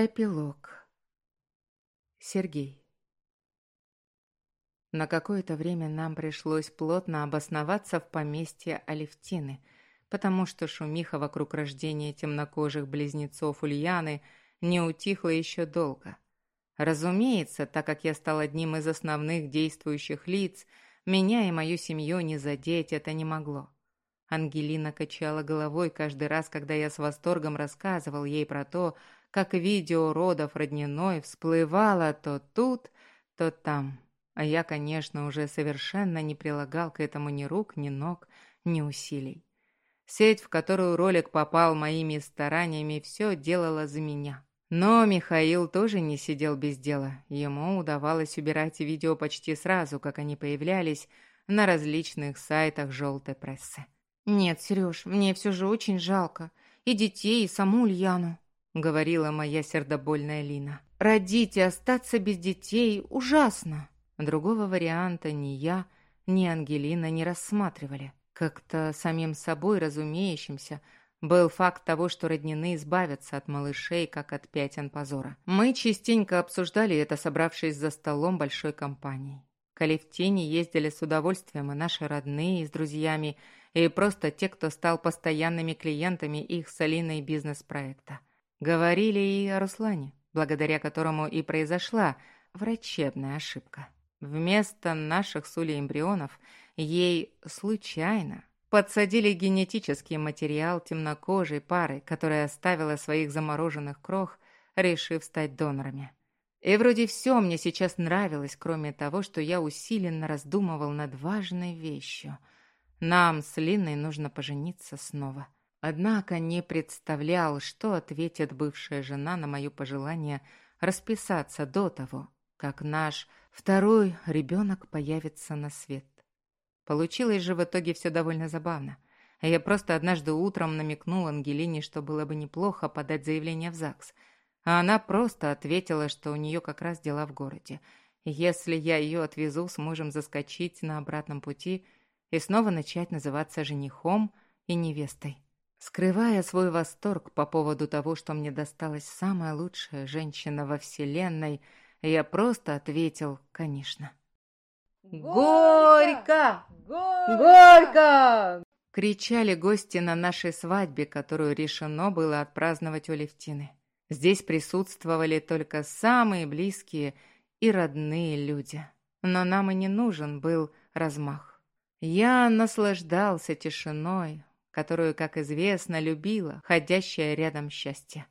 Эпилог. Сергей. На какое-то время нам пришлось плотно обосноваться в поместье Алевтины, потому что шумиха вокруг рождения темнокожих близнецов Ульяны не утихла еще долго. Разумеется, так как я стал одним из основных действующих лиц, меня и мою семью не задеть это не могло. Ангелина качала головой каждый раз, когда я с восторгом рассказывал ей про то, как видео родов родниной всплывало то тут, то там. А я, конечно, уже совершенно не прилагал к этому ни рук, ни ног, ни усилий. Сеть, в которую ролик попал моими стараниями, все делала за меня. Но Михаил тоже не сидел без дела. Ему удавалось убирать видео почти сразу, как они появлялись на различных сайтах желтой прессы. «Нет, Сереж, мне все же очень жалко. И детей, и саму Ульяну. — говорила моя сердобольная Лина. «Родить и остаться без детей ужасно!» Другого варианта ни я, ни Ангелина не рассматривали. Как-то самим собой разумеющимся был факт того, что роднины избавятся от малышей, как от пятен позора. Мы частенько обсуждали это, собравшись за столом большой компании. К Алевтине ездили с удовольствием и наши родные, с друзьями, и просто те, кто стал постоянными клиентами их с Алиной бизнес-проекта. Говорили и о Руслане, благодаря которому и произошла врачебная ошибка. Вместо наших с Улей эмбрионов ей случайно подсадили генетический материал темнокожей пары, которая оставила своих замороженных крох, решив стать донорами. И вроде все мне сейчас нравилось, кроме того, что я усиленно раздумывал над важной вещью. Нам с Линой нужно пожениться снова. Однако не представлял, что ответит бывшая жена на мое пожелание расписаться до того, как наш второй ребенок появится на свет. Получилось же в итоге все довольно забавно. Я просто однажды утром намекнул Ангелине, что было бы неплохо подать заявление в ЗАГС, а она просто ответила, что у нее как раз дела в городе. Если я ее отвезу, сможем заскочить на обратном пути и снова начать называться женихом и невестой. Скрывая свой восторг по поводу того, что мне досталась самая лучшая женщина во Вселенной, я просто ответил «конечно». «Горько! Горько!», кричали гости на нашей свадьбе, которую решено было отпраздновать у Левтины. Здесь присутствовали только самые близкие и родные люди. Но нам и не нужен был размах. Я наслаждался тишиной, которую, как известно, любила, ходящая рядом счастье.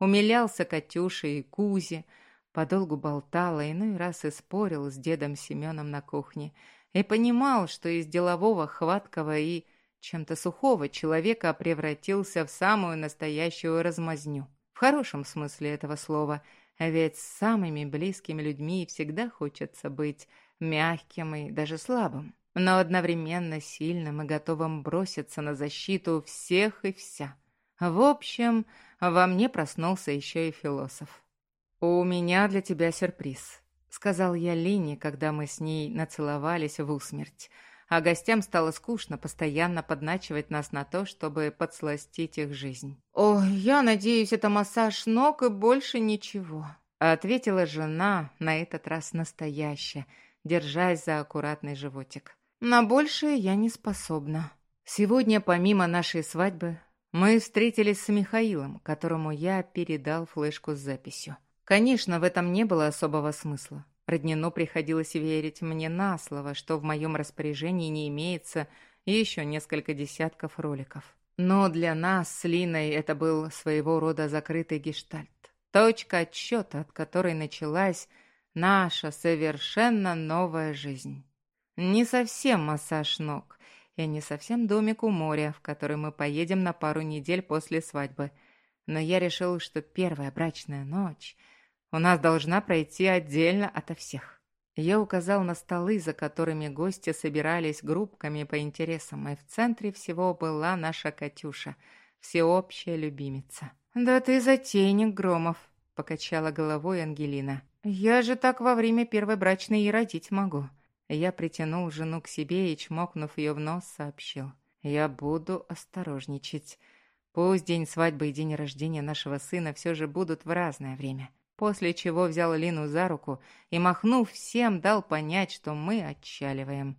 Умилялся Катюше и Кузе, подолгу болтал, а иной раз и спорил с дедом Семеном на кухне, и понимал, что из делового, хваткого и чем-то сухого человека превратился в самую настоящую размазню. В хорошем смысле этого слова, ведь с самыми близкими людьми всегда хочется быть мягким и даже слабым но одновременно сильным и готовым броситься на защиту всех и вся. В общем, во мне проснулся еще и философ. «У меня для тебя сюрприз», — сказал я Лине, когда мы с ней нацеловались в усмерть, а гостям стало скучно постоянно подначивать нас на то, чтобы подсластить их жизнь. «О, я надеюсь, это массаж ног и больше ничего», — ответила жена, на этот раз настоящая, держась за аккуратный животик. На большее я не способна. Сегодня, помимо нашей свадьбы, мы встретились с Михаилом, которому я передал флешку с записью. Конечно, в этом не было особого смысла. Роднину приходилось верить мне на слово, что в моем распоряжении не имеется еще несколько десятков роликов. Но для нас с Линой это был своего рода закрытый гештальт. Точка отсчета, от которой началась наша совершенно новая жизнь. Не совсем массаж ног и не совсем домик у моря, в который мы поедем на пару недель после свадьбы. Но я решил, что первая брачная ночь у нас должна пройти отдельно ото всех. Я указал на столы, за которыми гости собирались группками по интересам, и в центре всего была наша Катюша, всеобщая любимица. «Да ты затейник, Громов», — покачала головой Ангелина. «Я же так во время первой брачной и родить могу». Я притянул жену к себе и, чмокнув ее в нос, сообщил. «Я буду осторожничать. Пусть день свадьбы и день рождения нашего сына все же будут в разное время. После чего взял Лину за руку и, махнув всем, дал понять, что мы отчаливаем.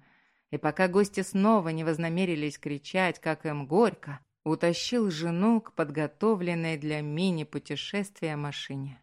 И пока гости снова не вознамерились кричать, как им горько, утащил жену к подготовленной для мини-путешествия машине.